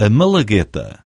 a Malagueta.